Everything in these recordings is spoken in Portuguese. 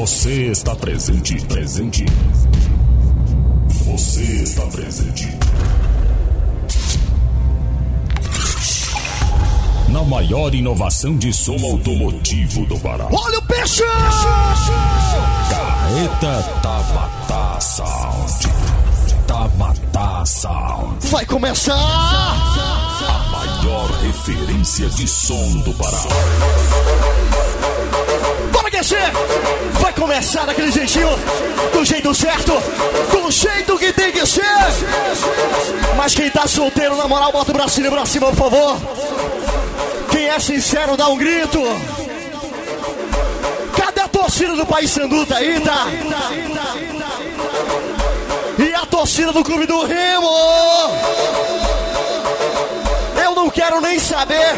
Você está presente, presente. Você está presente. Na maior inovação de som automotivo do Pará. Olha o peixe! Carreta Tabata Sound. Tabata Sound. Vai começar! A maior referência de som do Pará. Vai começar daquele jeitinho, do jeito certo, do jeito que tem que ser! Mas quem tá solteiro, na moral, bota o bracinho pra cima, por favor! Quem é sincero, dá um grito! Cadê a torcida do País Sandu? Tá aí, tá? E a torcida do Clube do Remo! Não quero nem saber.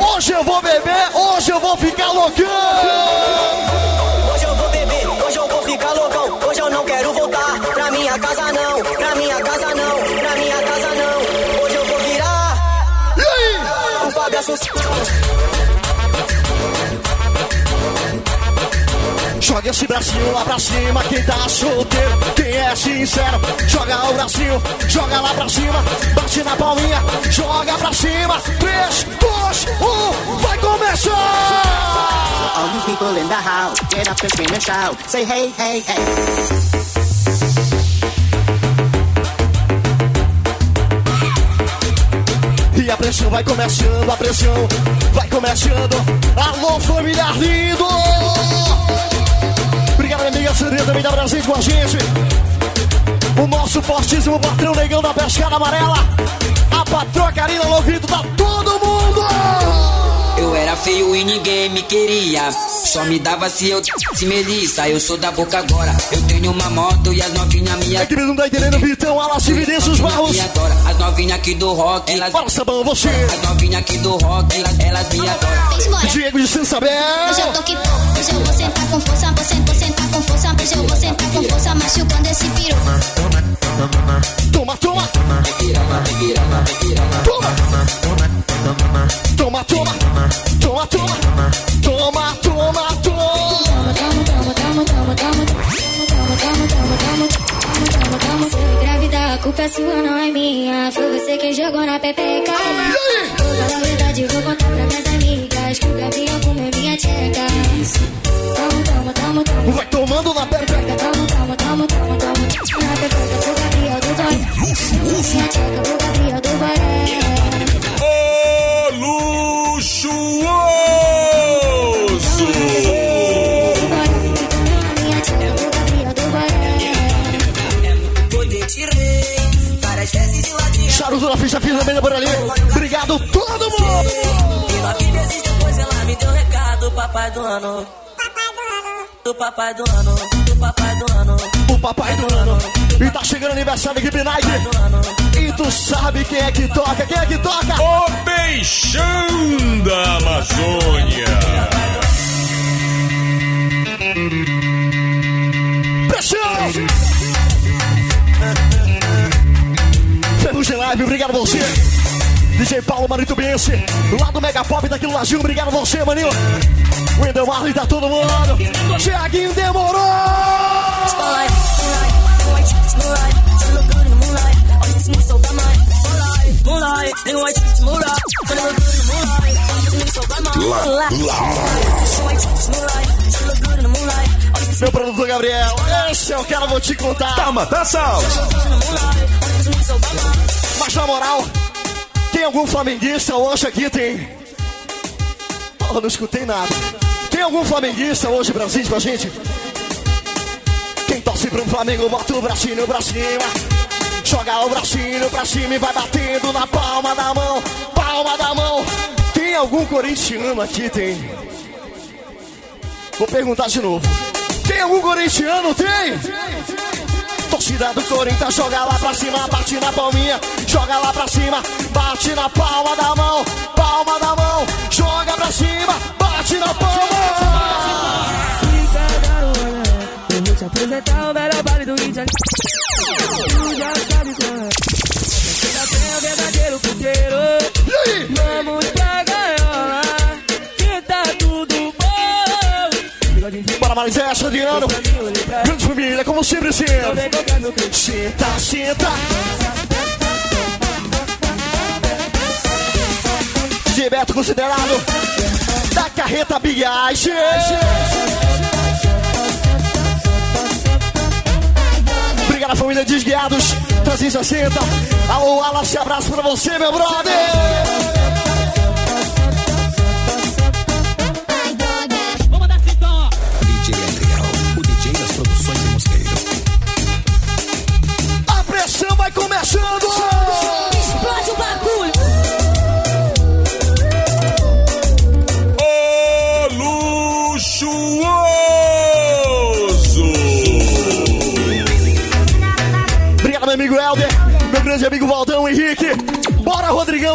Hoje eu vou beber, hoje eu vou ficar loucão. Joga esse bracinho lá pra cima, quem tá solteiro, quem é sincero, joga o bracinho, joga lá pra cima, bate na palminha, joga pra cima, 3, 2, 1, vai começar! All these people in the house, get up and scream and shout. Say hey, hey, hey. E a pressão vai começando, a pressão vai começando. Alô, família lindo! Amiga Sandrinha, também da Brasil com a gente. O nosso fortíssimo patrão negão da pescada amarela. A patroa Karina Lovito da todo mundo! Eu era feio e ninguém me queria. Só me dava se eu se melissa. Eu sou da boca agora. Eu tenho uma moto e as novinhas me A equipe não tá entendendo, Vitão, Alas e Vinícius Barros. me adora. As novinhas aqui do rock, elas. Bora, Sabão, você. As novinhas aqui do rock, elas, elas me adoram. Diego de Sansabel. Hoje eu tô que pô, hoje eu vou sentar com força, vou sentar, vou sentar com força, hoje eu vou sentar com força, machucando esse piru. Toma, toma. Toma. Toma, toma toma, toma, toma, toma, toma. toma, toma, toma, toma, culpa toma, sua, não é minha. Foi você quem jogou na pepeca. toma, toma, toma, verdade, vou contar pra minhas amigas que o Gabriel toma, minha tcheca. Toma, toma, toma, toma. Vai tomando na toma, Toma, toma, toma, toma, toma. Na pepeca, toma, Gabriel do toma, toma, toma, toma, tcheca, toma, Gabriel do Boré. Ladinha. Charuto na ficha, fiz também por ali. Obrigado, todo mundo. E nove meses depois ela me deu um recado, papai do ano. Do papai do ano, do papai do ano, O papai do ano. E tá chegando aniversário da equipe. E tu sabe quem é que toca? Quem é que toca? Cearense, lá do Mega Pop daquilo. Obrigado a você, maninho. O Edelmarley tá todo mundo. Tiaguinho demorou! Meu produtor Gabriel, esse eu quero, vou te contar. Tá, tá, sal. Mas na moral, tem algum flamenguista hoje aqui? Tem. Porra, não escutei nada. Tem algum flamenguista hoje presente com a gente? Quem torce pro Flamengo, bota o bracinho pra cima. Joga o bracinho pra cima e vai batendo na palma da mão. Palma da mão. Tem algum corintiano aqui? Tem. Vou perguntar de novo. Tem algum corintiano? Tem? Torcida do Corinthians, joga lá pra cima, bate na palminha, joga lá pra cima, bate na palma da mão, palma da mão, joga pra cima, bate na palma. Fica garoa, eu vou te apresentar o melhor baile do Rio. Tu já sabe qual é. Chega até o verdadeiro puteiro. E aí? Vamos pra Bora Obrigado, Marisete, Adriano. Grande família, como sempre, sempre. Senta, senta. DJ Beto considerado da carreta Big Ice. Obrigado, família Desguiados. 360. Alô, Wallace, abraço pra você, meu brother.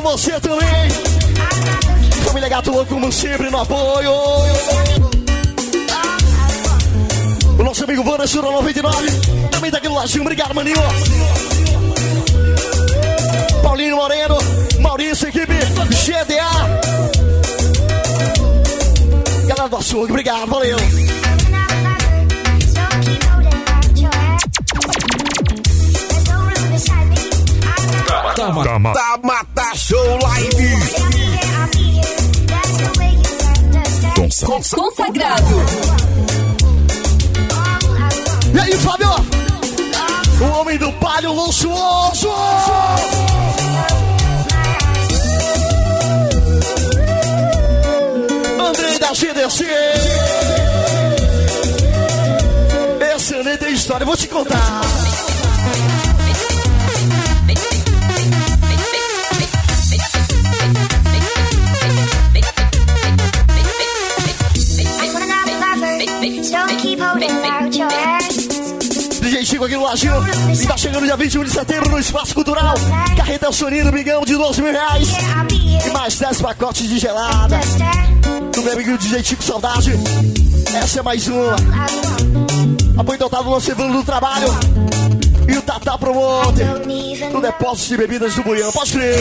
Você também. Família Gato Louco, como sempre, no apoio. O nosso amigo Vanessa 99. Também tá aqui no ladinho. Obrigado, maninho. Paulinho Moreno. Maurício, equipe GDA. Galera do açougue, obrigado, valeu. Tama, Tama, tá show live. Consagrado. E aí, Fábio? O homem do palio luxuoso! Andrei da GDC! Excelente história, vou te contar. DJ Chico aqui no Lajinho. E tá chegando dia 21 de setembro no Espaço Cultural. Carreta El Soninho, bigão de 12 mil reais. E mais 10 pacotes de gelada. Do meu amigo DJ Chico Saudade. Essa é mais uma. Apoio total do nosso evento do trabalho. E o Tata Promoter. No depósito de bebidas do Buião. Pode crer.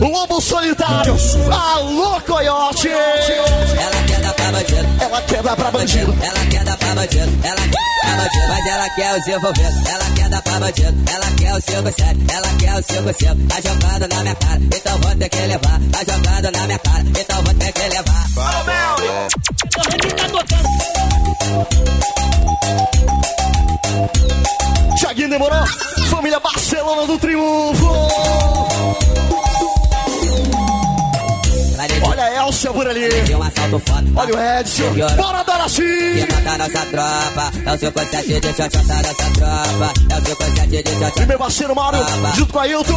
Lobo Solitário. Alô, Coyote. Ela quer bandido. Ela quer dar pra bandido. Ela quer dar pra bandido, ela quer dar bandido, mas ela quer os envolvidos. Ela quer dar pra bandido, ela quer o 57, ela quer o 55. Tá jogando na minha cara, então vou ter que levar. Tá jogando na minha cara, então vou ter que levar. Thiaguinho demorou. Família Barcelona do Triunfo. Olha a Elcia por ali. tem um assalto foda. Olha o Edson. Bora, Doraci. Quer matar nossa tropa, é o 57, deixa eu chotar nossa tropa. É o 57, deixa eu E chotar. meu parceiro Mauro, junto com a Ailton.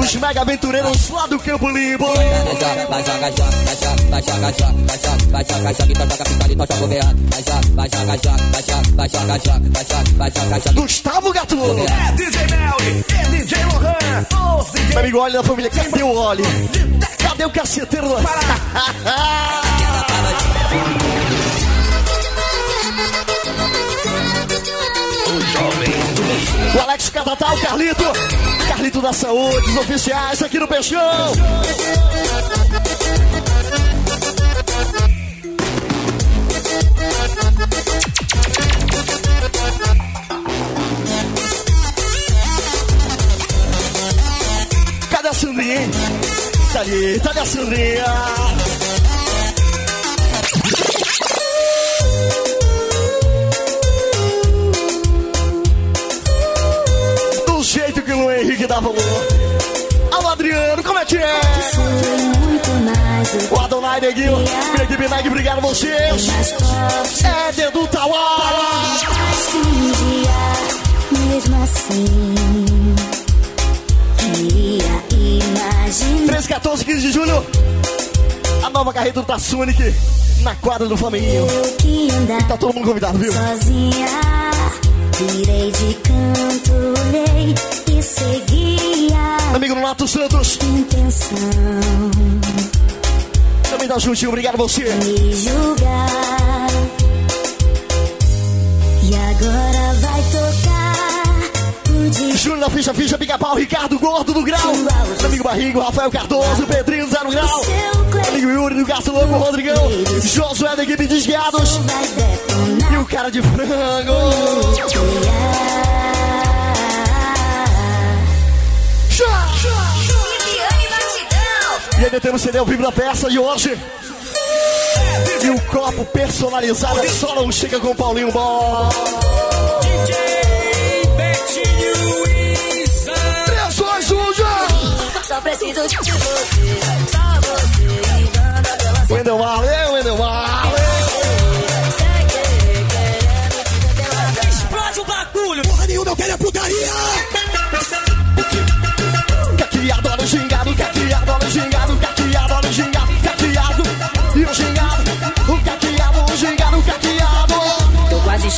Os mega aventureiros lá do Campo Limpo. Vai joga, joga, joga, vai joga, vai joga, joga, vai joga, vai joga, joga, então joga, ali, então joga o berrado. Vai joga, vai joga, joga, vai joga, vai joga, joga, vai joga, vai joga, joga. Gustavo Gato. É DJ Melly, é DJ Lohan. Meu amigo Oli da família. Cadê o Oli? Cadê o O Alex Catatal, Carlito. Carlito da Saúde, os oficiais aqui no Peixão. Cadê a Sandrinha, hein? Tá tá ali a Sandrinha. Do jeito que o Luiz Henrique dá valor. Alô, Adriano, como é que é? O Adonai Neguinho, minha equipe Neg, obrigado a vocês. É dedo um dia, mesmo assim, 13, 14, 15 de julho. A nova carreta do Tassunic na quadra do andar Tá todo mundo convidado, viu? sozinha. Virei de canto, olhei e seguia amigo Nato Santos, intenção também tá juntinho, obrigado a você. me julgar. E agora vai tocar Júnior da Ficha Ficha, Pica-Pau, Ricardo Gordo do Grau. Amigo Barrigo, Rafael Cardoso, Pedrinho Zero Grau. Amigo Yuri do Gato Louco, Rodrigão. Josué da equipe de Esguiados. E o cara de frango. E ainda temos CD ao vivo da peça de hoje. E o copo personalizado só não chega com o Paulinho Bom. Três, dois, um, já! Só preciso de você, só você. E Wendel Marley, Wendel Marley. Explode o bagulho. Porra nenhuma, eu quero é putaria!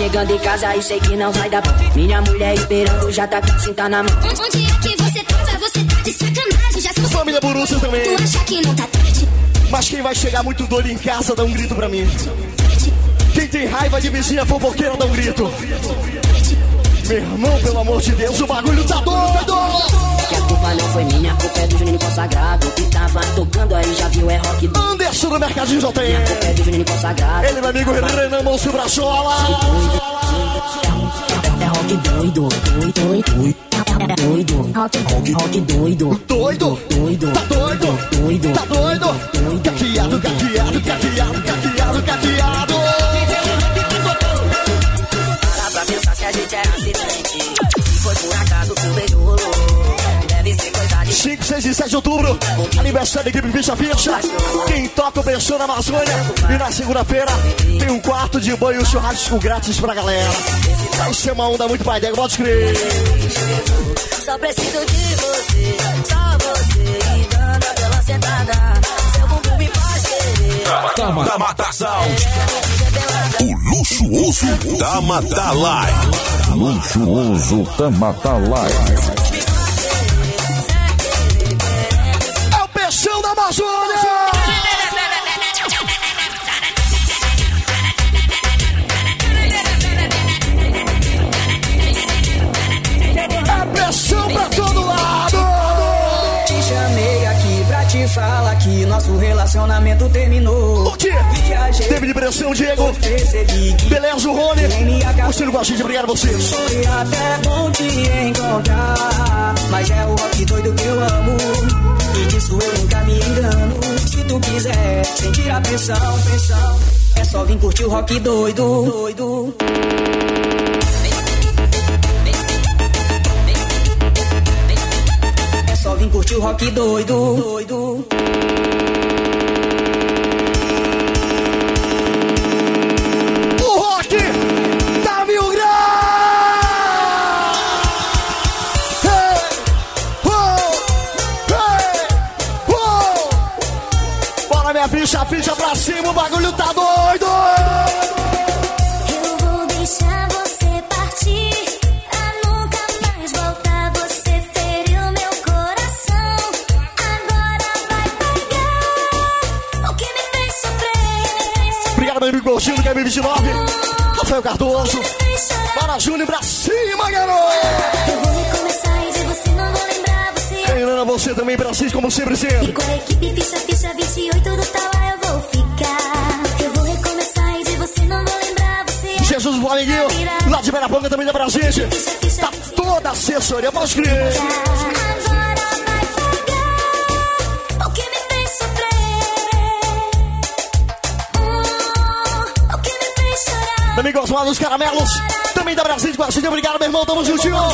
Chegando em casa e sei que não vai dar bom. Minha mulher esperando, já tá com a cinta na mão. Onde é que você tava? Você tá de sacanagem. Já se Família Borussia também. tu acha que não tá tarde. Mas quem vai chegar muito doido em casa, dá um grito pra mim. Quem tem raiva de vizinha fofoqueira, dá um grito. Meu irmão, pelo amor de Deus, o bagulho tá doido! Culpa não foi minha, culpa é do Juninho Consagrado. Que tava tocando aí, já viu, é rock do. Anderson do Mercadinho já tem. Minha culpa é do Juninho Consagrado. Ele, meu amigo Renan Monstro Braçola. É rock doido, doido, doido. É doido, rock, rock, rock doido. Doido, Doido, tá doido, doido. tá doido. Caqueado, caqueado, caqueado, caqueado, caqueado. 6 e 7 de outubro, aniversário da equipe Ficha Ficha. Quem toca o Beijão na Amazônia. E na segunda-feira tem um quarto de banho e um churrasco grátis pra galera. Vai ser uma onda muito pai pode crer. Só preciso de você, só você. E dando aquela sentada. Seu bumbum me faz querer. Da Mata Sound. O luxuoso Tama da Live. Luxuoso Tamata Live. Relacionamento terminou. O quê? Viajei, Teve de pressão, Diego. percebi Beleza, o Rony. Curtindo com a gente, obrigado a você. foi até bom te encontrar. Mas é o rock doido que eu amo. E disso eu nunca me engano. Se tu quiser sentir a pressão, pressão. É só vir curtir o rock doido, doido. É só vir curtir o rock doido, doido. Ficha, ficha pra cima, o bagulho tá doido! Eu vou deixar você partir. A nunca mais voltar. Você feriu meu coração. Agora vai pagar o que me fez sofrer. Obrigado, meu amigo Gordinho do Game 29. Rafael Cardoso. Bora, Júnior, pra cima, garoto! Eu vou recomeçar e de você não vou lembrar. Você é você também, Brasil, como sempre sendo. E com a equipe ficha, ficha 28 lá de Berapanga também dá pra gente. Tá toda a assessoria, pode crer. Agora vai pagar o que me fez sofrer. O que me fez chorar. Meu amigo Osmar dos Caramelos, também da Brasil a gente. Obrigado, meu irmão, tamo juntinho. O.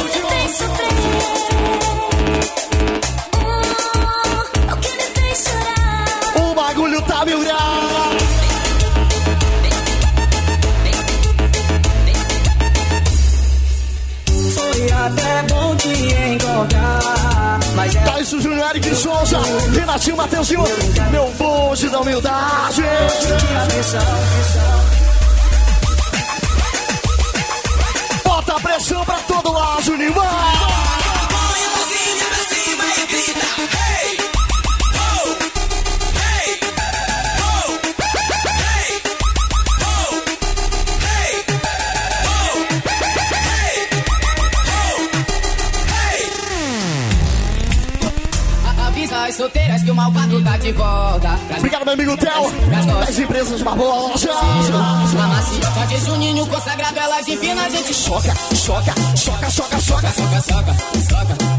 O bagulho tá mil graus. Até bom te encontrar. Mas é Taíso Júnior, Eric Souza, Renatinho Mateuzinho, meu bonde da humildade. Bota a pressão pra todo lado, Juninho. yourself. I de volta. Obrigado, meu amigo Theo. As empresas de marmolagem. A macia. Só diz o ninho consagrado, elas empinam, a gente choca, choca, choca, choca, choca. Soca, soca, soca,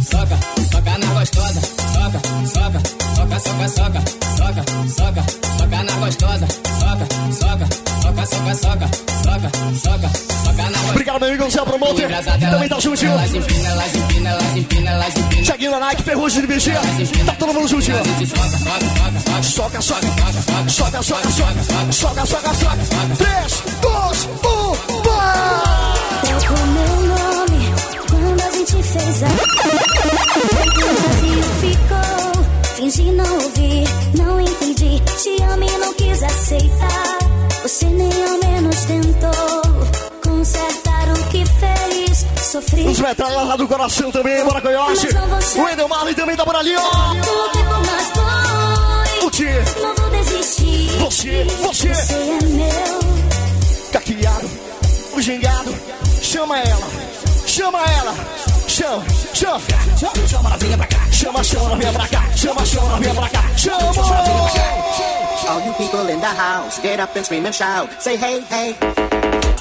soca, soca na gostosa. Soca, soca, soca, soca, soca, soca, soca, soca na gostosa. Soca, soca, soca, soca, soca, soca, soca, soca na gostosa. Obrigado, meu amigo José Promoter. Também tá juntinho. Elas empinam, elas empinam, elas empinam, elas empinam. Cheguinho na Nike, Ferrugem de Vigia. Tá todo mundo juntinho. Soca, soca soca, soca, Soca, soca, soca, soca, soca, soca, soca, soca. 3, 2, 1, vai! Toca o meu nome quando a gente fez a. O ficou, fingi não ouvir, não entendi. Te amo e não quis aceitar. Você nem ao menos tentou consertar o que fez. Sofri. Os metralhas lá do coração também, bora Coyote. O Endel Marley também tá por ali, ó. Lutei por nós dois. Não vou desistir. Você, você. Você é meu. caqueado, o gingado. Chama ela, chama ela. Chama, chama. Chama, ela vinha pra cá. Chama, chama, vinha pra cá. Chama, chama, vinha pra cá. Chama. All you people in the house, get up and scream and shout. Say hey, hey.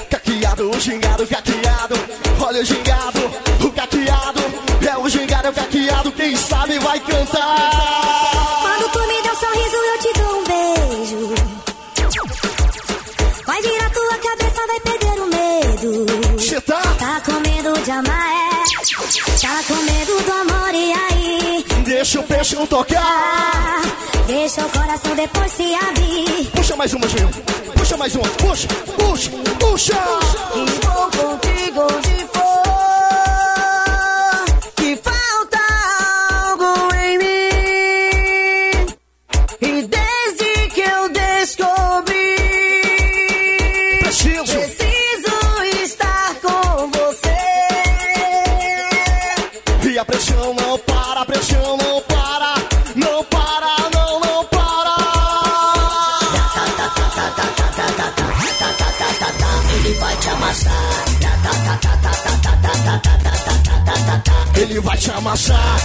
Caqueado, o gingado, caqueado. Olha o gingado, o caqueado. É o gingado, é o caqueado. Quem sabe vai cantar. Medo de amar, é? Tá com medo do amor, e aí? Deixa o peixe não tocar. Deixa o coração depois se abrir. Puxa mais uma, Gil. Puxa mais uma. Puxa, puxa, puxa. E vou contigo onde for. Ele vai te amassar.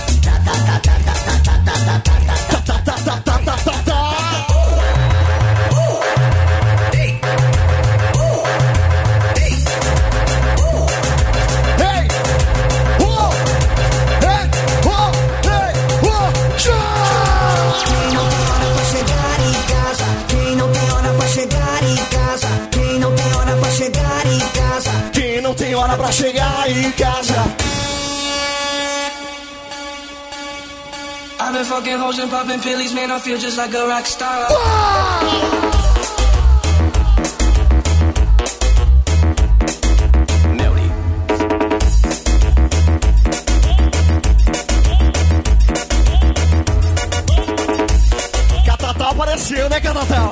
Casa? I've been fucking hoes and popping pillies, man. I feel just like a rock star. Catatal apareceu, né, Catatal?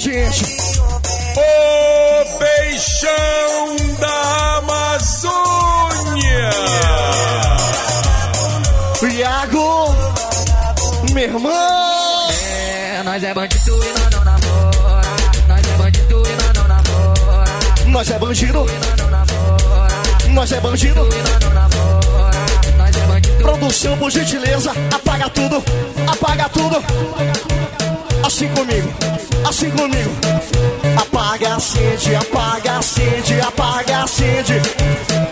Gente! O peixão da Amazônia. Iago, meu irmão! É, nós é bandido e nós não namora. Nós é bandido e nós não namora. Nós é bandido, Nós não namora. nós é bandido. Nós não namora. Nós é bandido. Produção, por gentileza, apaga tudo, apaga tudo assim comigo, assim comigo. Apaga a sede, apaga a sede, apaga a sede.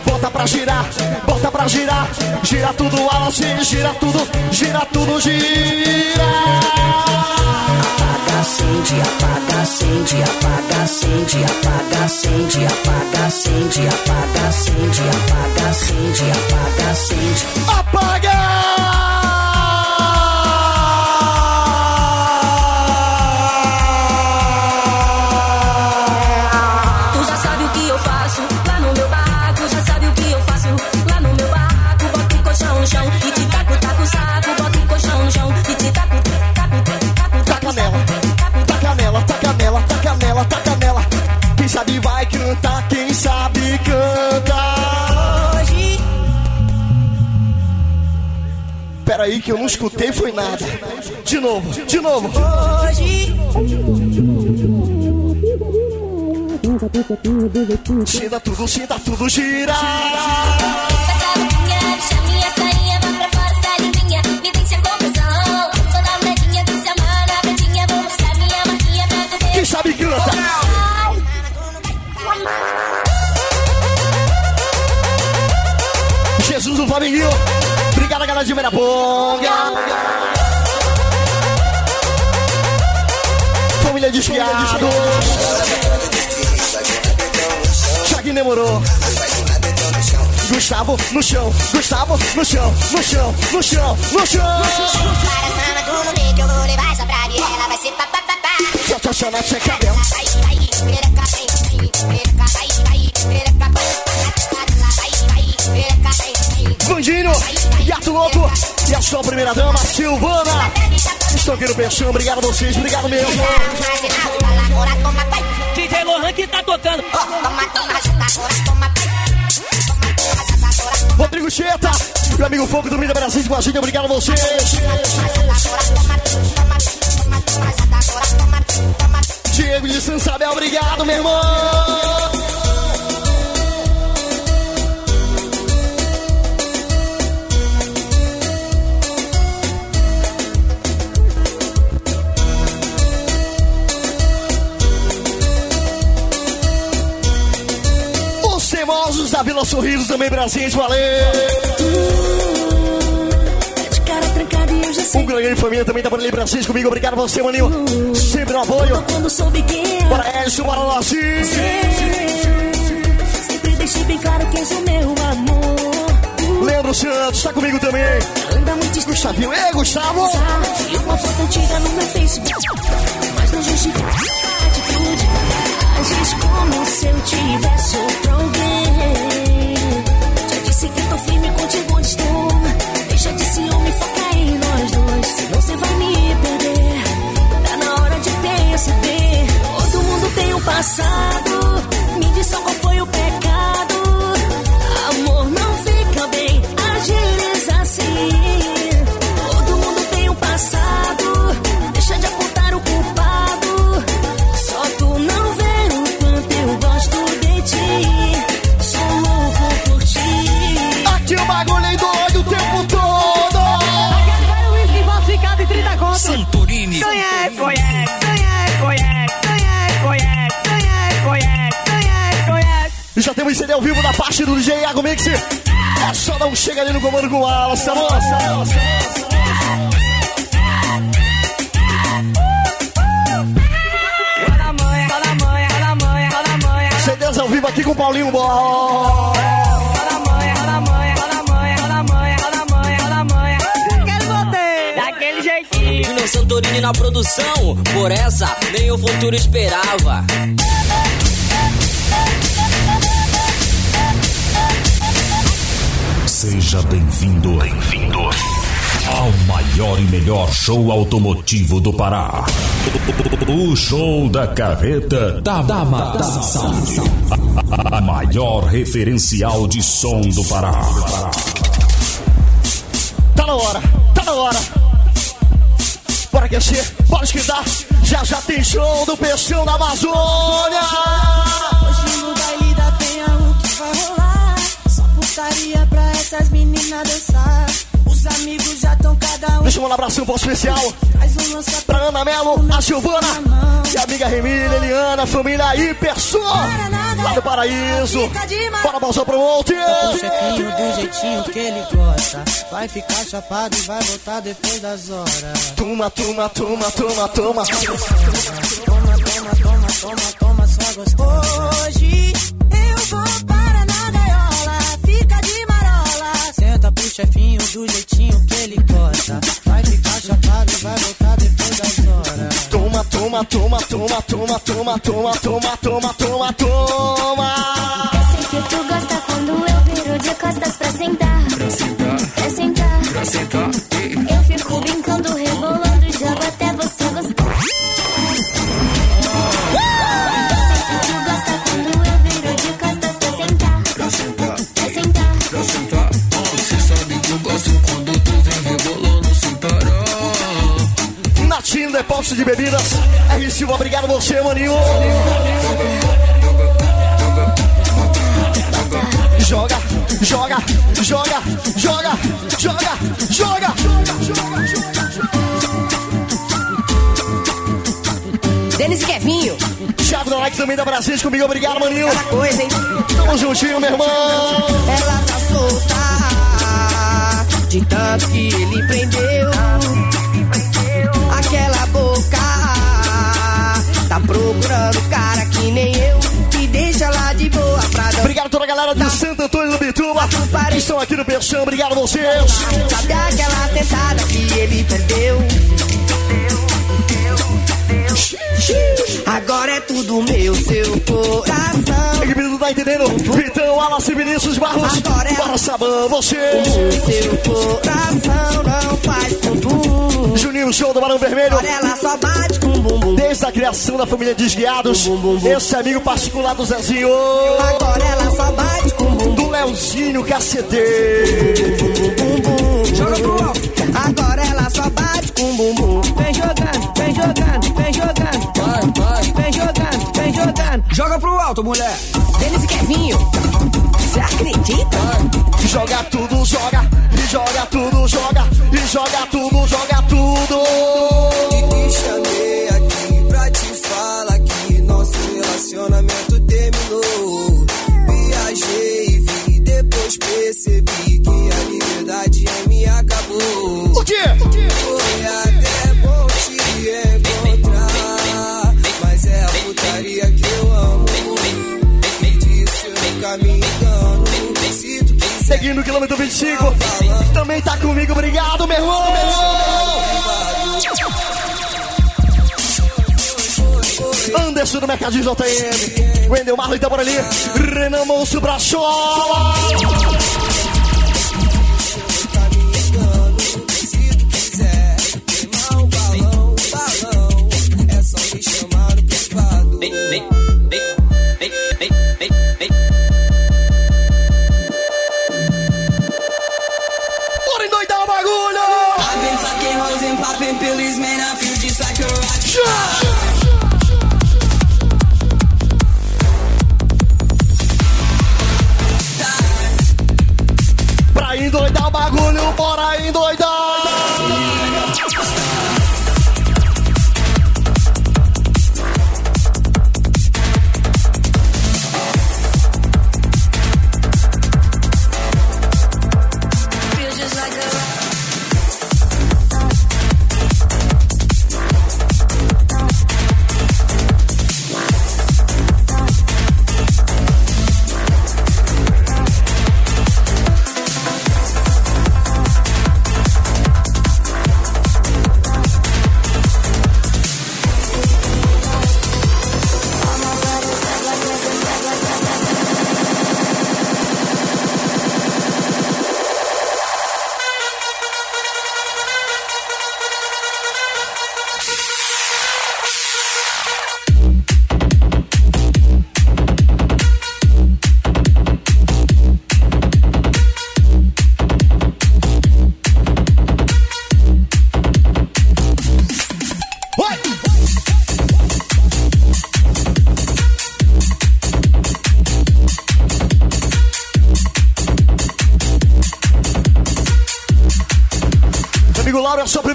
Bota pra girar, bota pra girar. Gira tudo, Alice, gira tudo, gira tudo, gira. Apaga a sede, apaga a sede, apaga a sede, apaga a sede, apaga a sede, apaga a sede, apaga a sede, apaga a sede. Apaga! Pera aí que eu não escutei, foi nada. De novo, de novo. Hoje Sinta tudo, sinta tudo gira. Olha a bonga. Família desviado. Chaguinho demorou. Gustavo no chão, Gustavo no chão, no chão, no chão, no chão. Para como que eu vou levar essa pra ela vai ser papapá. Só tô achando a checa dela. Gato Louco e a sua primeira dama, Silvana. Estou aqui no Peixão, obrigado a vocês, obrigado mesmo. DJ Lohan que tá tocando. Rodrigo Cheta, meu amigo Fogo do Mídia Brasil com a gente, obrigado a vocês. Diego de Sansabel, obrigado, meu irmão. Os teimosos da Vila Sorriso também presente, valeu. O. Grande Família também tá por ali presente comigo, obrigado a você, maninho. Sempre no apoio. Bora Edson, bora Laci. Sempre deixei bem claro que és o meu amor. Leandro Santos, tá comigo também. Anda muito. Gustavinho, ei, Gustavo. E uma foto antiga no meu Facebook. Mas não justifica como se eu tivesse outro alguém. Já disse que tô firme contigo onde estou. Deixa de ciúme, foca em nós dois. Senão você vai me perder. Tá na hora de perceber. Todo mundo tem um passado. Me diz só qual foi ao vivo da parte do DJ Iago Mix. É só não chega ali no comando com a nossa moça. CDs ao vivo aqui com o Paulinho Bó. Santorini na produção, por essa nem o futuro esperava. Seja bem-vindo, bem-vindo ao maior e melhor show automotivo do Pará. O show da carreta da Mata Sound. A maior referencial de som do Pará. Tá na hora, tá na hora. Bora aquecer, bora esquentar. Já já tem show do Peixão da Amazônia. Hoje no baile da penha o que vai rolar? Putaria pra essas meninas dançar. Os amigos já tão cada um. Deixa eu mandar um abraço um especial um pra Ana Melo, a Silvana e a amiga Remília, Eliana, família Hipersom. Lá do Paraíso. Bora, Balsão Promoter. O chefinho do jeitinho que ele gosta. Vai ficar chapado e vai voltar depois das horas. Toma, toma, toma, toma, toma. Toma, toma, toma, toma, toma, só gostoso. Hoje marola. Senta pro chefinho do jeitinho que ele gosta. Vai ficar chapado e vai voltar depois das horas. Toma, toma, toma, toma, toma, toma, toma, toma, toma, toma, toma. Eu sei que tu gosta quando eu viro de costas pra sentar. Pra sentar. Pra sentar. Eu fico depósito de bebidas. R Silva, obrigado você, maninho. Joga, joga, joga, joga, joga, joga. Denis e Kevinho. Thiago da like também da Brasil comigo, obrigado, maninho. Aquela coisa, hein? Tamo juntinho, meu irmão. Ela tá solta de tanto que ele prendeu. Tá procurando cara que nem eu. Que deixa lá de boa pra dançar. Obrigado a toda a galera de Santo Antônio do Bituba que estão aqui no Peixão. Obrigado a vocês. Sabe aquela sentada que ele perdeu? Agora é tudo meu, seu coração. Equipe não tá entendendo? Vitão, Wallace, Vinícius Barros. Agora é- Bora, Sabão, você. Seu coração não faz bumbum. Juninho, show do Barão Vermelho. Agora ela só bate com bumbum. Desde a criação da família Desguiados. Esse amigo particular do Zezinho. Agora ela só bate com bumbum. Do Leozinho KCD. Joga pro alto. Agora ela só bate com bumbum. Vem jogando, vem jogando. Joga pro alto, mulher. Denis e Kevinho. Você acredita? Joga tudo, joga. E joga tudo, joga. E joga tudo, joga tudo. Te chamei aqui pra te falar que nosso relacionamento terminou. Viajei e vi, depois percebi que a liberdade mim acabou. O quê? Foi até Seguindo no quilômetro 25. Também tá comigo, obrigado, meu irmão. Anderson do Mercadinho JM. Wendel Marlon ali. Renan Monstro pra chola.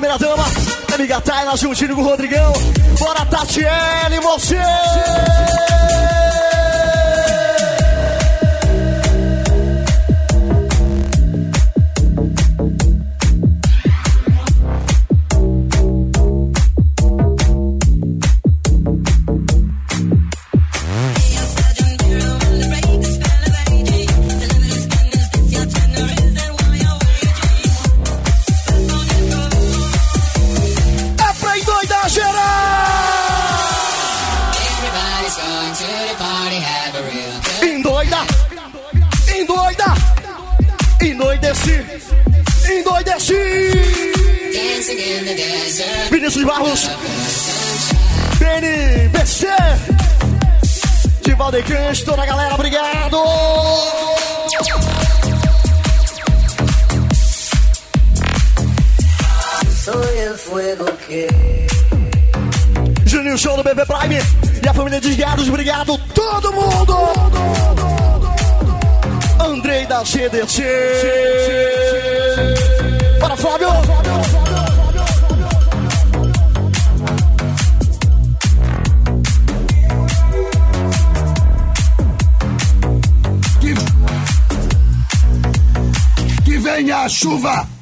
Primeira dama. Amiga Tayla juntinho com o Rodrigão. Bora, Tatiele, você! CDC. Para Flávio. Que, que venha a chuva.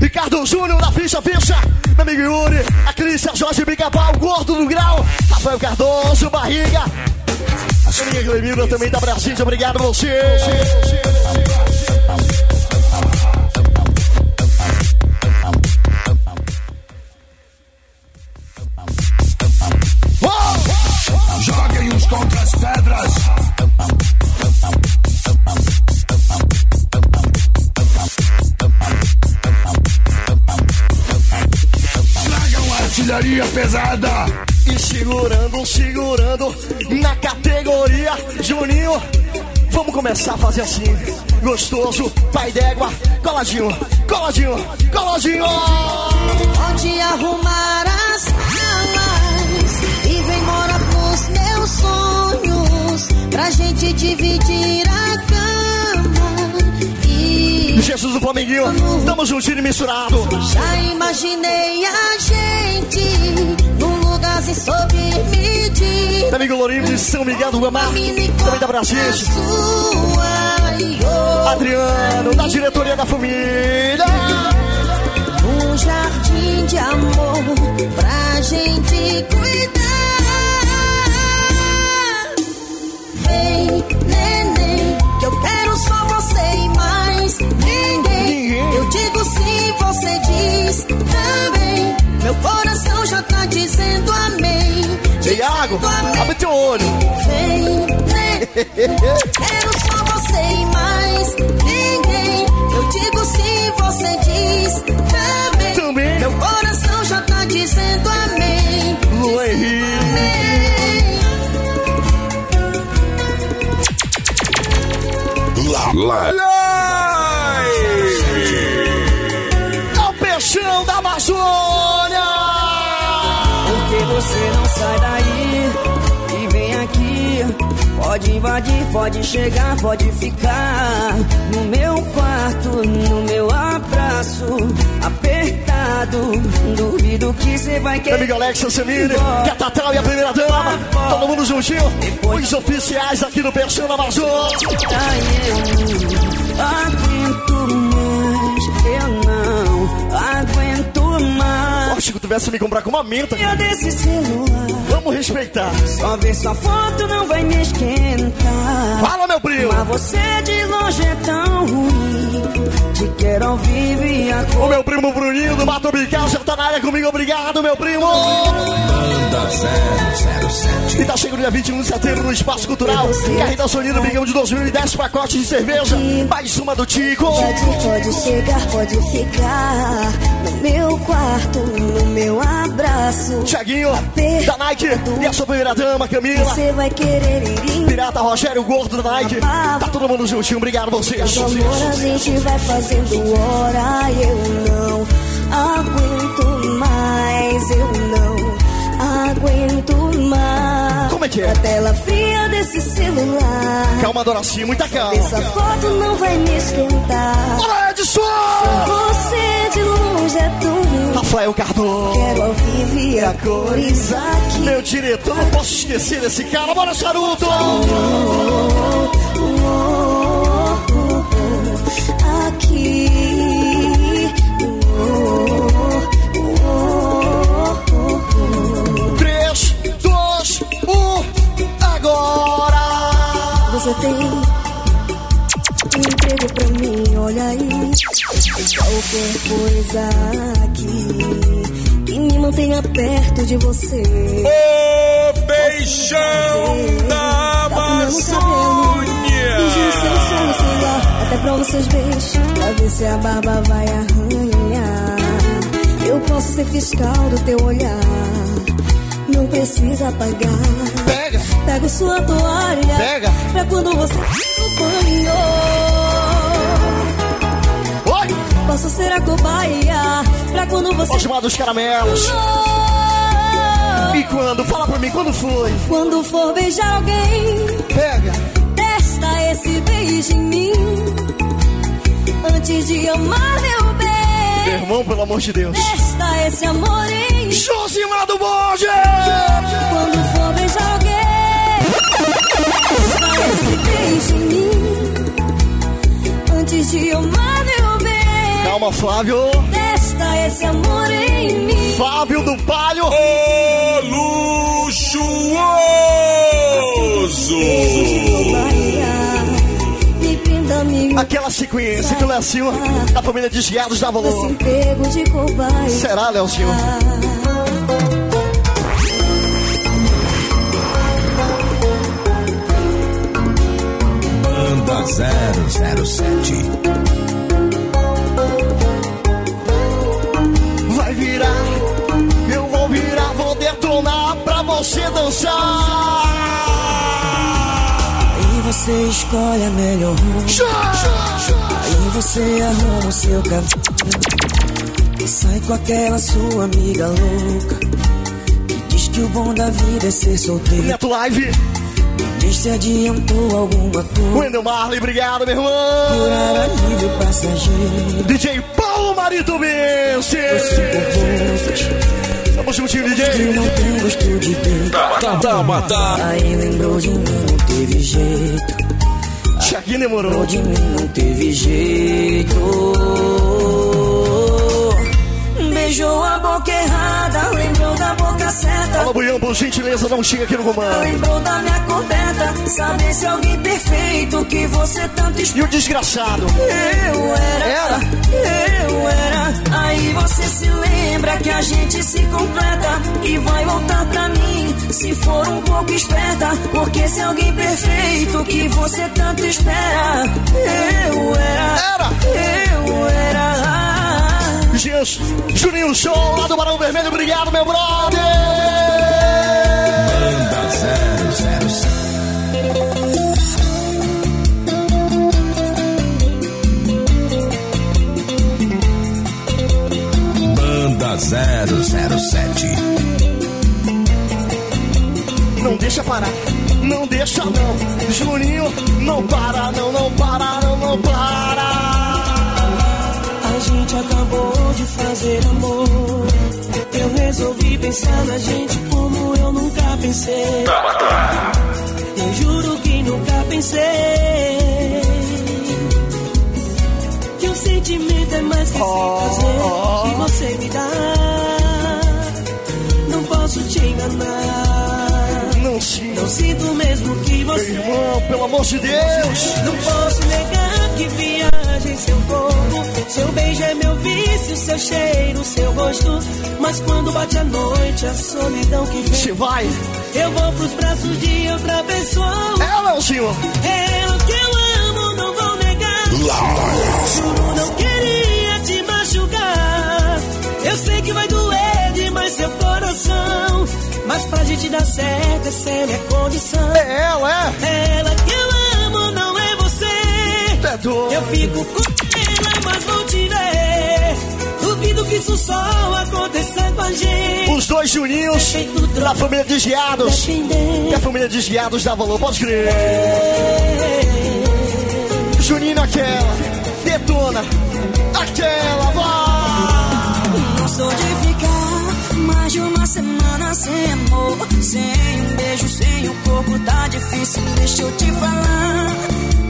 Ricardo Júnior da Ficha Ficha, meu amigo Yuri, a Crícia Jorge Bica-Pau, Gordo do Grau, Rafael Cardoso, Barriga, a minha Clemilda também da Brasil, obrigado a você. Joguem pesada. E segurando, segurando na categoria Juninho. Vamos começar a fazer assim. Gostoso, pai d'égua, coladinho, coladinho, coladinho. Pode arrumar as malas e vem morar nos meus sonhos pra gente dividir a cama. Jesus do Flamenguinho, tamo juntinho e misturado. já imaginei a gente num lugar sem sob medir. Amigo Lourinho de São Miguel do Guamá, também da Brasil. Adriano, da diretoria da família. Um jardim de amor pra gente cuidar. Vem, diz também. Meu coração já tá dizendo amém. Tiago, abre teu olho. Vem, neném, quero só você e mais ninguém. Invadir, pode chegar, pode ficar no meu quarto, no meu abraço apertado. Duvido que você vai querer. amigo Alex Samir, que a Tatal e a primeira dama. Todo mundo juntinho. Os oficiais aqui no Peixão da Amazônia. Ai, eu aguento Chico, tivesse me comprar com uma menta. Eu desse celular. Vamos respeitar. Só ver sua foto não vai me esquentar. Fala, meu primo. Mas você de longe é tão ruim. Te quero ao vivo e a O cor. meu primo Bruninho do Mato Bical já tá na área comigo. Obrigado, meu primo. Banda 007. E tá chegando dia 21 de setembro no Espaço Cultural. Carreta Solino, Bigão de 2010, pacote de cerveja. Mais uma do Tico. Pode, pode chegar, pode ficar no meu quarto, no meu abraço. Tiaguinho, da Nike. E a sua primeira dama, Camila. Você vai querer ir Pirata Rogério Gordo da Nike. Tá todo mundo juntinho. Obrigado vocês. Amor a gente vai fazendo hora eu não aguento mais, eu não aguento mais. Como é que é? A tela fria desse celular. Calma, Doracinha, muita calma. Essa foto não vai me esquentar. Rafael Cardoso. Quero ao vivo e a cores aqui. Meu diretor, não posso esquecer desse cara. Bora, charuto! Aqui. Três, dois, um, agora! Você tem emprego pra mim, olha aí. Qualquer coisa aqui que me mantenha perto de você. Ô peixão da Amazônia! Fingindo ser um sonho, sei lá, até pra vocês beijos, pra ver se a barba vai arranhar. Eu posso ser fiscal do teu olhar, não precisa pagar. Pega! Pego sua toalha, Pega. pra quando você no banho. Posso ser a cobaia pra quando você. Osmar dos caramelos. E quando? Fala pra mim, quando foi? Quando for beijar alguém, Pega. testa esse beijo em mim. Antes de amar meu Meu bem, irmão, pelo amor de Deus. testa esse amor em. Josimar do Bonde! Quando for beijar alguém, testa esse beijo em mim. Antes de amar meu Calma, Flávio. testa esse amor em mim. Fábio do. Me prenda, me Aquela sequência que o Leozinho da família Desguiados dá valor. Será, Leozinho? Banda 007. Você dançar. Aí você escolhe a melhor roupa. Aí você arruma o seu cabelo. E sai com aquela sua amiga louca. Que diz que o bom da vida é ser solteiro. Neto Live. Diz se adiantou alguma coisa. Wendel Marley, obrigado, meu irmão. Alívio passageiro. DJ Paulo Marito Bense. Tamo juntinho, Que DJ. não tem gosto de bem. Tá, matar. Aí lembrou de mim, não teve jeito. Tiaguinho demorou. Lembrou de mim, não teve jeito. Beijou a boca errada, lembrou da boca certa. Fala, Buião, por gentileza, não chega aqui no comando. Lembrou da minha coberta, saber se alguém perfeito que você tanto E o desgraçado? Eu era, Era? eu era. Aí você se lembra que a gente se completa e vai voltar pra mim se for um pouco esperta. Porque se alguém perfeito que você tanto espera, eu era, Era. eu era. Dias, Juninho Show, lá do Barão Vermelho, obrigado, meu brother. Banda 007. É que você me dá. Não posso te enganar. Não sinto. Não sinto mesmo que Meu você. irmão, pelo amor de Deus. Não posso negar que viaja em seu corpo. Seu beijo é meu vício, seu cheiro, seu gosto. Mas quando bate a noite, a solidão que vem. Você vai. Eu vou pros braços de outra pessoa. É, Leozinho. Ela que eu amo, não vou negar. Juro, não queria. Eu sei que vai doer demais seu coração. Mas pra gente dar certo, essa é minha condição. É ela, é. Ela que eu amo, não é você. É doido. Eu fico com ela, mas vou te ver. Duvido que isso só aconteça com a gente. Os dois Juninhos da família Desguiados. Que a família Desguiados dá valor, pode crer. Juninho naquela, detona, aquela, vai. Não sou de ficar mais de uma semana sem amor. Sem um beijo, sem o corpo, tá difícil. Deixa eu te falar.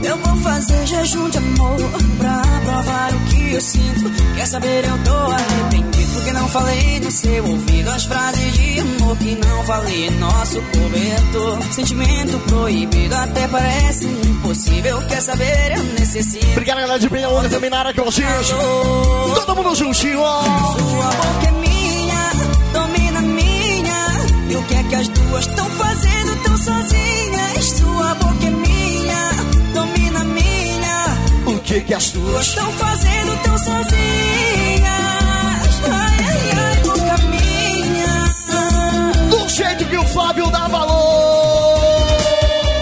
Eu vou fazer jejum de amor pra provar o que eu sinto. Quer saber, eu tô arrependido. Que não falei no seu ouvido as frases de amor que não em nosso cobertor. Sentimento proibido, até parece impossível. Quer saber, eu necessito. Obrigado, galera de bem longa também na área vocês. Todo mundo juntinho, ó. Sua boca é minha, domina minha. E o que é que as duas estão fazendo tão sozinhas? Que que as duas estão fazendo tão sozinhas? Ai, ai, ai, boca minha. Do jeito que o Flávio dá valor.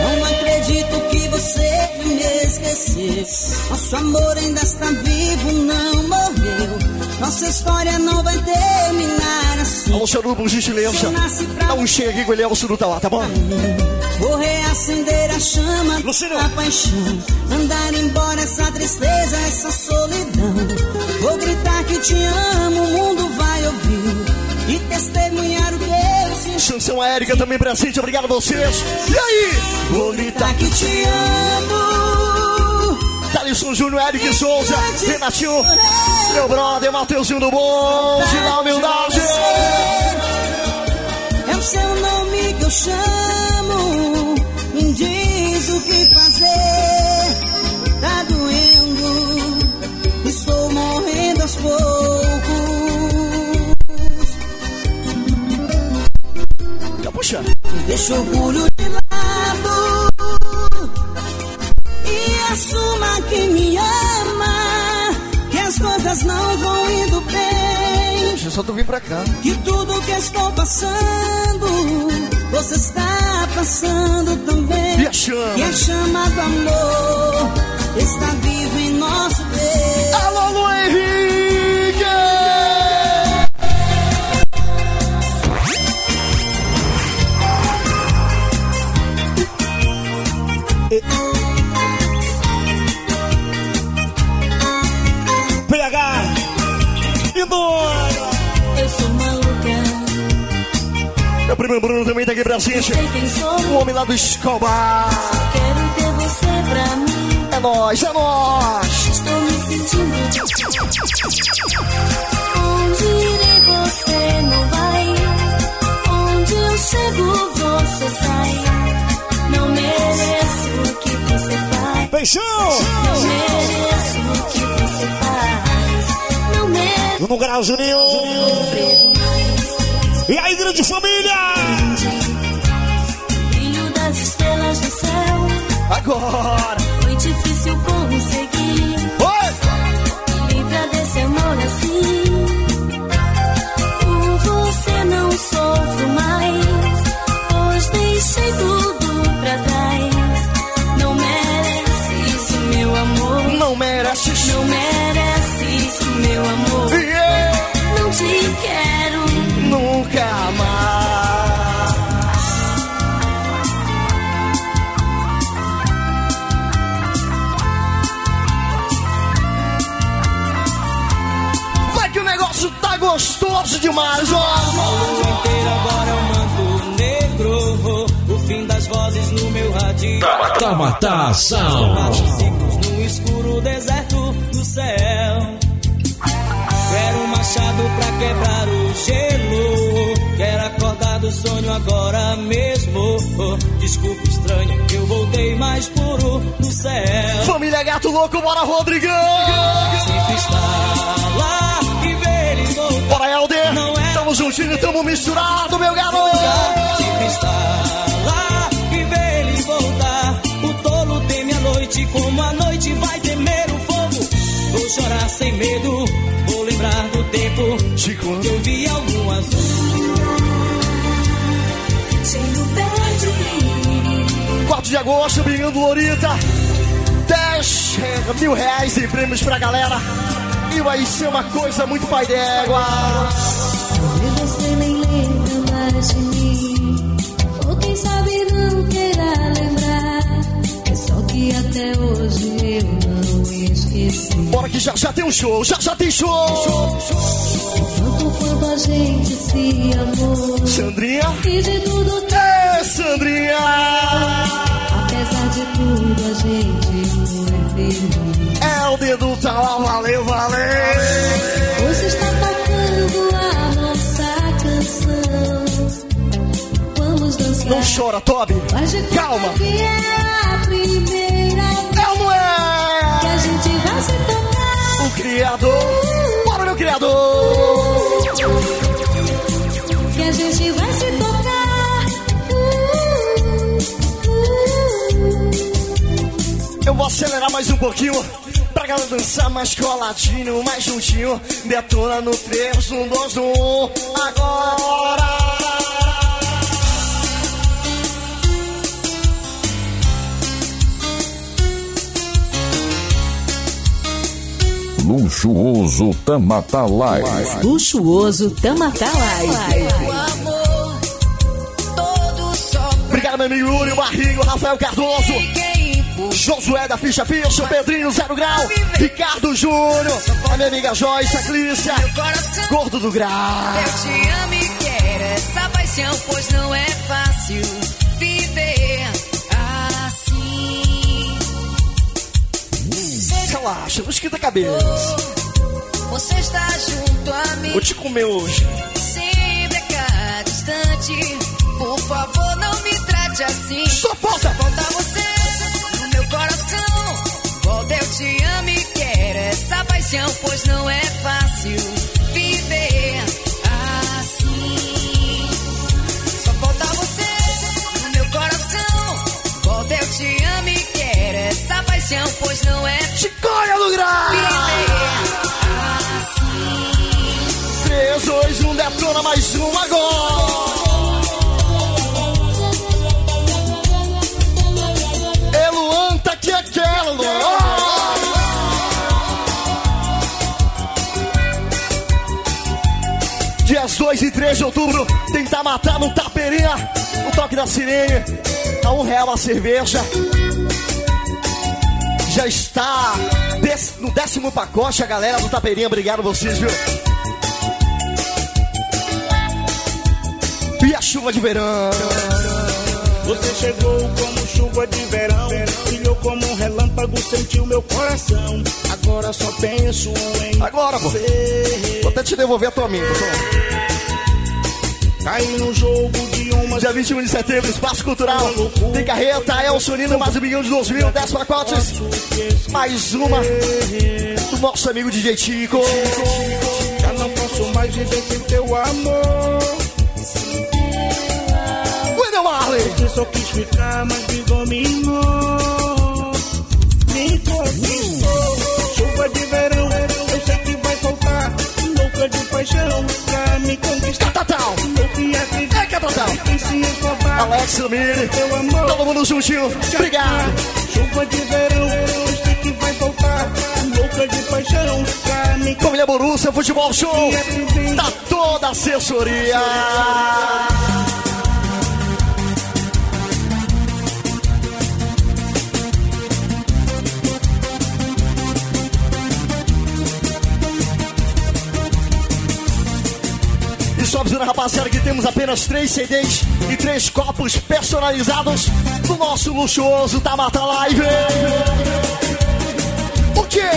Não acredito que você me esqueceu. Nosso amor ainda está vivo, não. Nossa história não vai terminar assim. Alô, seu por gentileza. Dá um cheio aqui com ele, Elcio do Tauá, tá bom? Vou reacender a chama da paixão. Mandar embora essa tristeza, essa solidão. Vou gritar que te amo, o mundo vai ouvir. E testemunhar o que eu sinto. Sanção a Érica também presente, obrigado a vocês. E aí? Vou gritar que te amo. Thalisson Júnior, Eric Souza, Renatinho, meu brother, Mateuzinho do Bonde, na humildade. É o seu nome que eu chamo. Me diz o que fazer. Tá doendo. Estou morrendo aos poucos. Puxa. Deixa o orgulho só tu vir pra cá. Que tudo que estou passando, você está passando também. E a chama? Que a chama do amor está viva em nosso peito. Alô, Lu Henrique! Primo Bruno também tá aqui quem sou. O homem lá do Escobar. Quero ter você pra mim. É nóis, é nóis. Estou me sentindo. Onde irei você não vai. Onde eu chego você sai. Não mereço o que você faz. Peixão! Não mereço o que você faz. Não mereço. No grau, Juninho! E aí, grande família! Brilho das estrelas do céu. Agora! 8 de março. A agora é o manto negro. O fim das vozes no meu radinho. Tá Tamatá tá Sound. no escuro deserto do céu. Quero um machado pra quebrar o gelo. Quero acordar do sonho agora mesmo. Desculpa, estranho, que eu voltei mais puro do céu. Família Gato Louco, bora, Rodrigão! Sempre está lá e ver ele voltar. Tamo juntinho, tamo misturado, meu garoto! Sempre está lá e ver ele voltar. O tolo teme a noite, como a noite vai temer o fogo. Vou chorar sem medo, vou lembrar do tempo De quando? que eu vi algum azul. Cheio de mim. 4 de agosto, brigando Lorita. 10 mil reais em prêmios pra galera. E vai ser uma coisa muito pai d'égua. Você. Ou quem sabe não queira lembrar. É só que até hoje eu não esqueci. Bora que já já tem um show, já já tem show. Tanto quanto a gente se amou. Sandrinha. E de tudo É, Sandrinha. Apesar de tudo, a gente foi feliz. É o dedo tá lá, valeu, valeu. Hoje está Não chora, Toby. Calma. Que é a primeira É ou não que é? a gente vai se tocar. O criador. Bora, meu criador. Que a gente vai se tocar. Eu vou acelerar mais um pouquinho. Pra galera dançar mais coladinho, mais juntinho. Detona no 3, no 2, no 1. Agora. Luxuoso Tamata Live. Luxuoso Tamata Live. Obrigado, meu amigo Yuri, Barrigo, Rafael Cardoso. Josué da Ficha Ficha, Pedrinho Zero Grau, Ricardo Júnior, a minha amiga Joyce, a Clícia, Gordo do Grau. Eu te amo e quero essa paixão, pois não é fácil Relaxa, não esquenta a cabeça. Você está junto a mim. Vou te comer hoje. Sempre cada distante. Por favor, não me trate assim. Só falta. Só falta você no meu coração. Volta, eu te amo e quero essa paixão, pois não é fácil viver pois não é Chicória do Grau! assim. 3, 2, 1, detona mais um agora! Eluan tá aqui aquela, Dias 2 e 3 de outubro, tentar matar no Taperinha, o toque da sirene, a um real a cerveja. Já está no décimo pacote a galera do Taperinha, obrigado vocês, viu? E a chuva de verão. Você chegou como chuva de verão, brilhou como um relâmpago, sentiu meu coração. Agora só penso em Agora, pô. Vou até te devolver a tua amiga. Dia 21 de setembro, Espaço Cultural. Tem carreta, Elson Nino, mais um milhão de 2 mil, 10 pacotes. Mais uma do nosso amigo DJ Tico. Já não posso mais viver sem teu amor. William Marley. Você só quis ficar, mas me dominou. Me conquistou. Chuva de verão, eu sei que vai faltar. Louca de paixão me conquistar. Total. E acredita. É que é total. Escobar. Alex Lumini. Todo mundo juntinho. Obrigado. Chuva de verão, eu sei que vai faltar. Louca de paixão Família Borussia, Futebol Show. Tá toda a assessoria. Só avisando, rapaziada, que temos apenas três CDs e três copos personalizados do nosso luxuoso Tamata Live. O quê?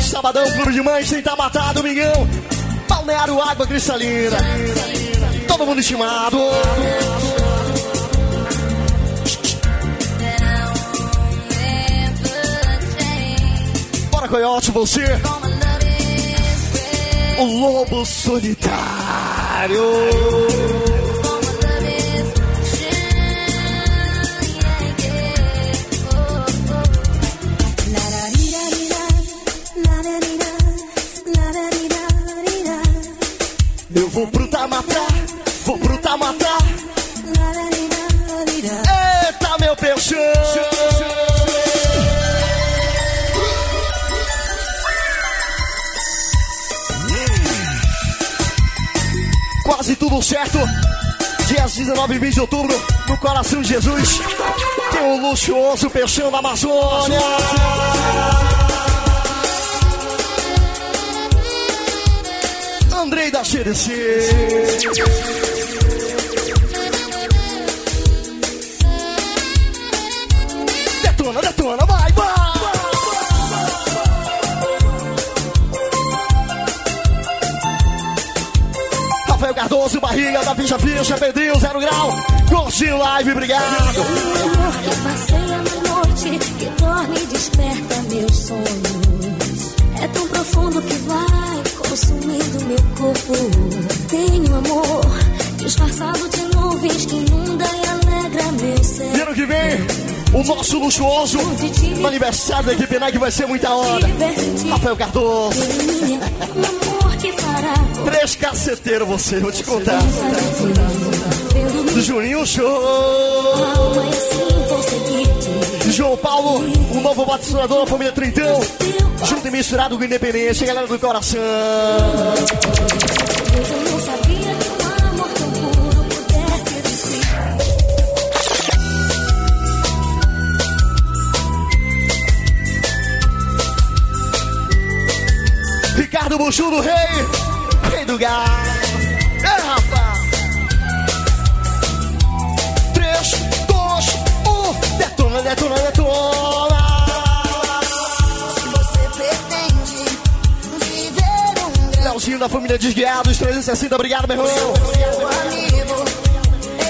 Sabadão, Clube de Mães, tem Tamatá, Domingão, Balneário Água Cristalina. Todo mundo estimado. Bora, Coyote, você. O lobo solitário. Eu vou pro Tamatá, vou pro Tamatá. Eita, meu peixão! Tudo certo. Dias 19 e 20 de outubro, no coração de Jesus, tem o luxuoso peixão da Amazônia. Andrei da GDC. Barriga da Ficha Ficha, Pedrinho, Zero Grau, Gordinho Live, obrigado! passeia na noite, que dorme e desperta meus sonhos. É tão profundo que vai consumindo meu corpo. Tenho amor disfarçado de nuvens que inunda e alegra meu. E ano que vem, o nosso luxuoso no aniversário da equipe Nike vai ser muita hora. Rafael Cardoso. Três caceteiros você, vou te contar. Juninho Show. João Paulo, o novo patrocinador da família Trintão. Junto e misturado com Independência, galera do coração. Ricardo Buchu do Rei, Do Gás. É, rapaz. 3, 2, 1, detona, detona, detona. Se você pretende viver um grande Leozinho da família Desguiados, 360, obrigado, meu irmão. seu amigo,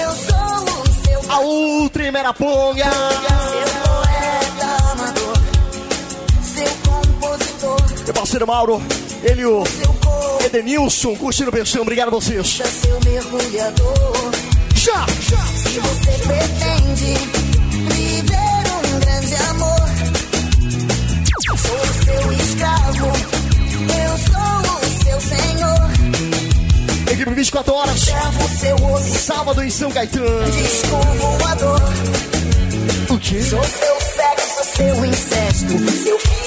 eu sou o seu A Ultra Meraponga. seu poeta amador, seu compositor, Meu parceiro Mauro, ele o Edenilson, curtindo o peixão, obrigado a vocês. seu mergulhador. Já! Se você pretende viver um grande amor, sou seu escravo, eu sou o seu senhor. Equipe 24 horas. Sábado em São Caetano. disco voador. O quê? Sou seu sexo, seu incesto, seu filho,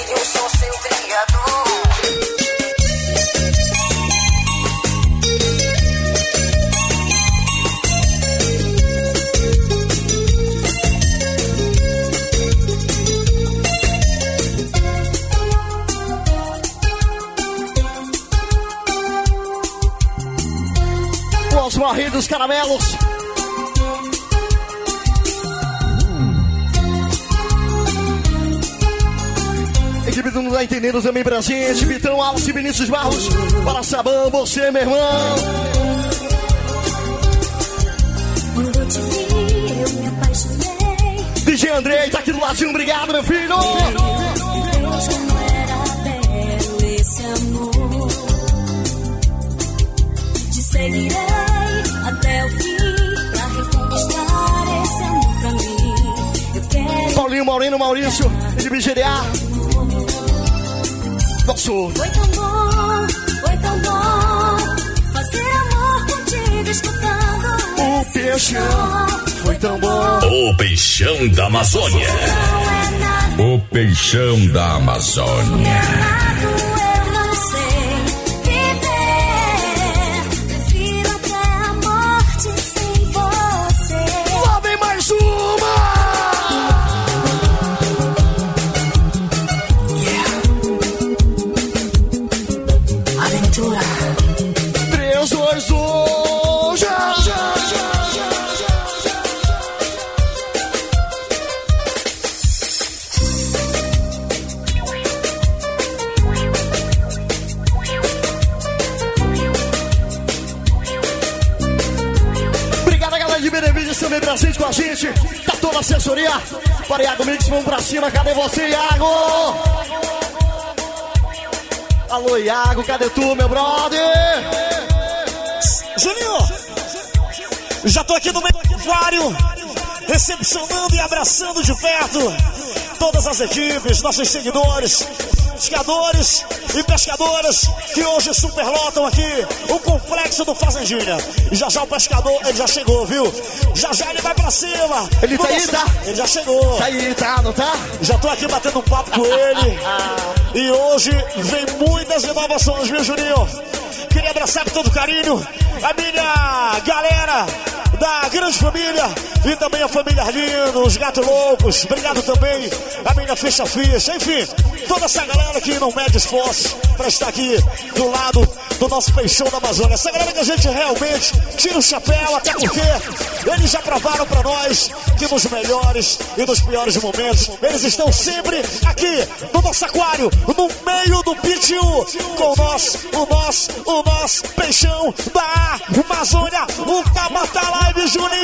Caramelos. Equipe do Não Tá Entendendo também presente. Vitão Alves e Vinícius Barros. Para Sabão, você, meu irmão. Quando eu te vi, eu me apaixonei. DJ Andrei tá aqui do ladinho, obrigado, meu filho. Maurino, Maurício, equipe GDA. Nosso Foi tão bom, foi tão bom fazer amor contigo escutando o peixão. Foi tão bom. O peixão da Amazônia. O peixão da Amazônia. Presente com a gente. Tá toda a assessoria. Para Iago Mix, vamos pra cima. Cadê você, Iago? Alô, Iago, cadê tu, meu brother? Juninho, já tô aqui no meio do aquário, recepcionando e abraçando de perto todas as equipes, nossos seguidores, pescadores e pescadoras que hoje superlotam aqui o complexo do Fazendinha. E já já o pescador, ele já chegou, viu? Já já ele vai pra cima. Ele tá aí, nosso- tá? Ele já chegou. Tá aí, tá, não tá? Já tô aqui batendo um papo com ele. E hoje vem muitas inovações, viu, Juninho? Queria abraçar com todo carinho a minha galera da grande família e também a família Arlindo, os Gato Loucos. Obrigado também a minha Ficha Ficha. Enfim, toda essa galera que não mede esforço para estar aqui do lado do nosso peixão da Amazônia. Essa galera que a gente realmente tira o chapéu, até porque eles já provaram para nós que nos melhores e nos piores momentos, eles estão sempre aqui no nosso aquário, no meio do pitiu, com nosso, o nosso, o nosso peixão da Amazônia, o Tabata Live শুনি